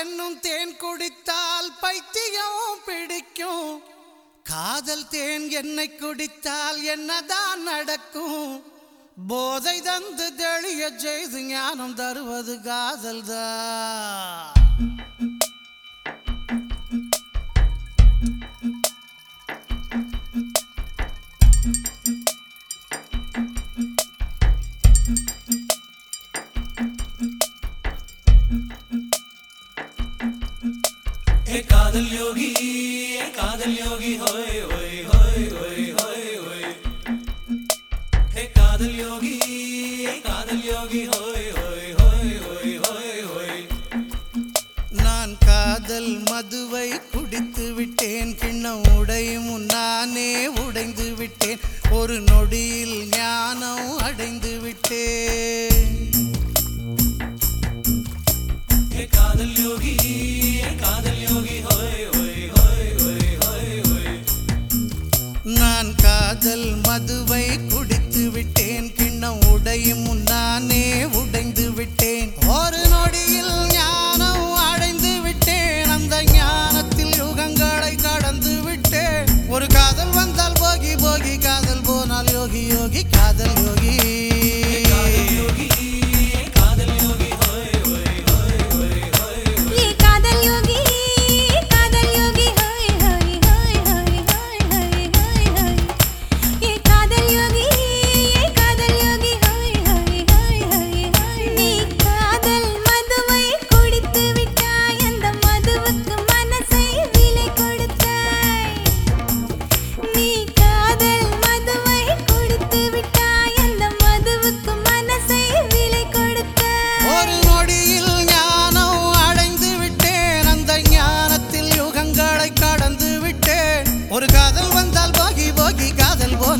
என்னும் தேன் குடித்தால் பைத்தியம் பிடிக்கும். காதல் தேன் என்னை குடித்தால் என்னதான் நடக்கும். போதை தந்து தெளிய செய்து ஞானம் தருவது காதல் யோகி காதல் யோகி ஹோய் ஹோய் ஹோய் ஹோய் ஹோய் ஹோய். ஹே காதல் யோகி காதல் யோகி ஹோய் ஹோய் ஹோய் ஹோய் ஹோய் ஹோய். நான் காதல் மதுவை குடித்து விட்டேன் கிண்ணம் உடையும் நானே உடைந்து விட்டேன். ஒரு நொடியில் ஞானம் அடைந்து விட்டேன். காதல் யோகி காதல் யோகி ஹோ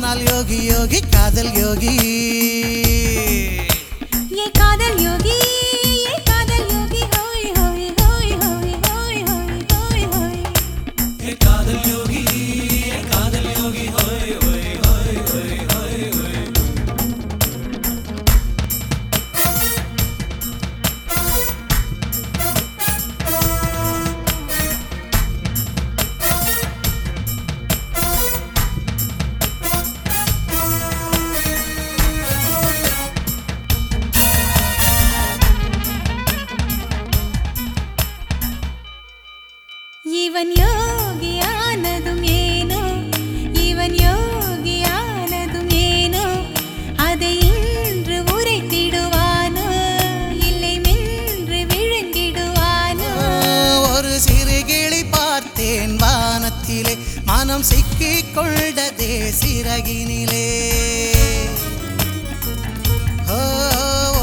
காதல் போனால் யோகி யோகி காதல் யோகி ये कादल योगी ये कादल योगी होय होय होय होय होय होय होय होय हे कादल योगी இவன் யோகியானதும் ஏனோ? இவன் யோகியானதும் ஏனோ? அதை இன்று உரைத்திடுவானோ? இல்லை மென்று விழுங்கிடுவானோ? ஒரு சிறு பார்த்தேன் வானத்திலே. மனம் சிக்கிக் கொண்டதே சிறகினிலே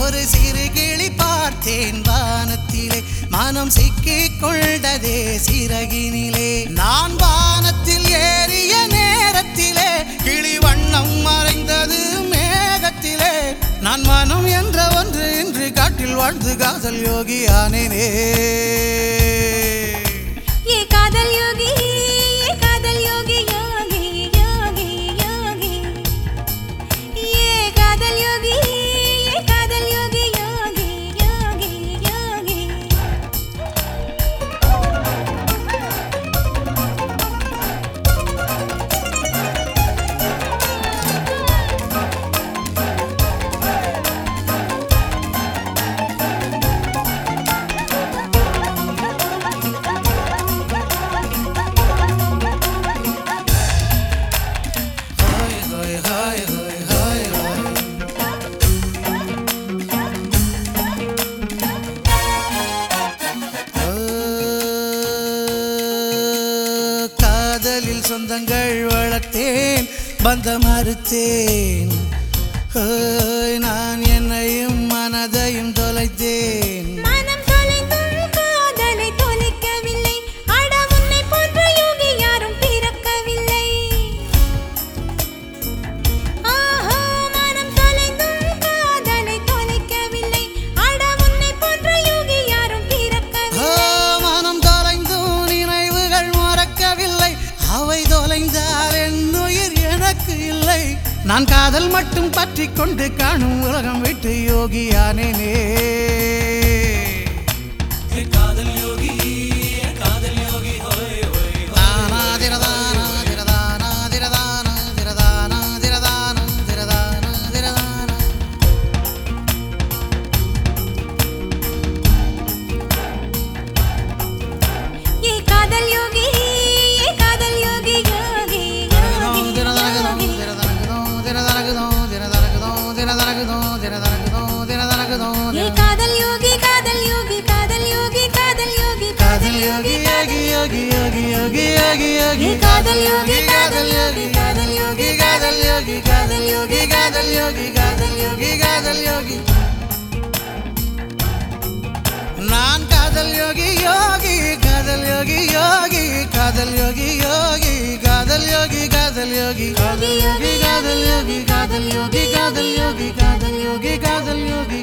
ஒரு சிறு கிளி பார்த்தேன் வானத்திலே. மனம் சிக்கிக் கொண்டதே சிறகினிலே. நான் வானத்தில் ஏறிய நேரத்திலே கிளி வண்ணம் மறைந்தது மேகத்திலே. நான் மனம் என்ற ஒன்று இன்று காட்டில் வாழ்ந்து காதல் யோகியானேனே. காதலில் சொந்தங்கள் வளர்த்தேன் பந்த மறுத்தேன் நான் என்னையும் மனதையும் தொலைத்தேன். நான் காதல் மட்டும் பற்றி கொண்டு காணும் உலகம் விட்டு யோகியானேனே. காதல் யோகி காதல் யோகி காதல் யோகி காதல் யோகி காதல் யோகி காதல் யோகி காதல் யோகி காதல் யோகி நான் காதல் யோகி யோகி காதல் யோகி யோகி காதல் யோகி யோகி காதல் யோகி காதல் யோகி காதல் யோகி காதல் யோகி காதல் யோகி காதல் யோகி காதல் யோகி காதல் யோகி காதல் யோகி